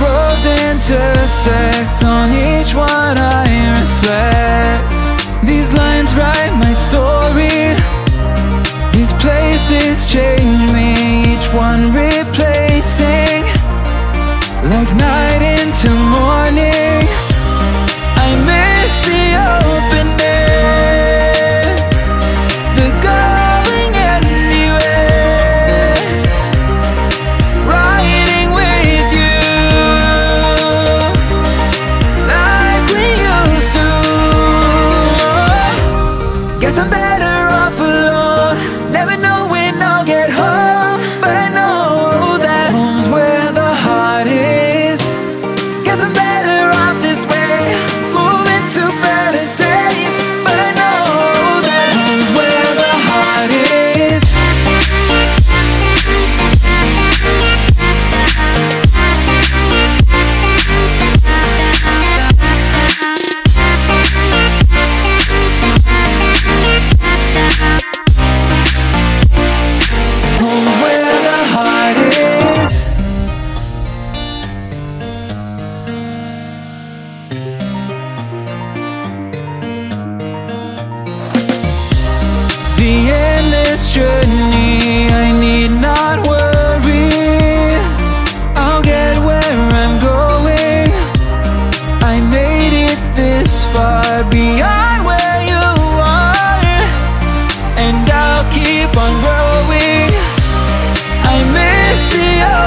roads intersect On each one I reflect. These lines write my story. These places change me Each one replacing Like night into morning. I miss the old 干杯 this journey I need not worry. I'll get where I'm going. I made it this far beyond where you are. And I'll keep on growing. I miss the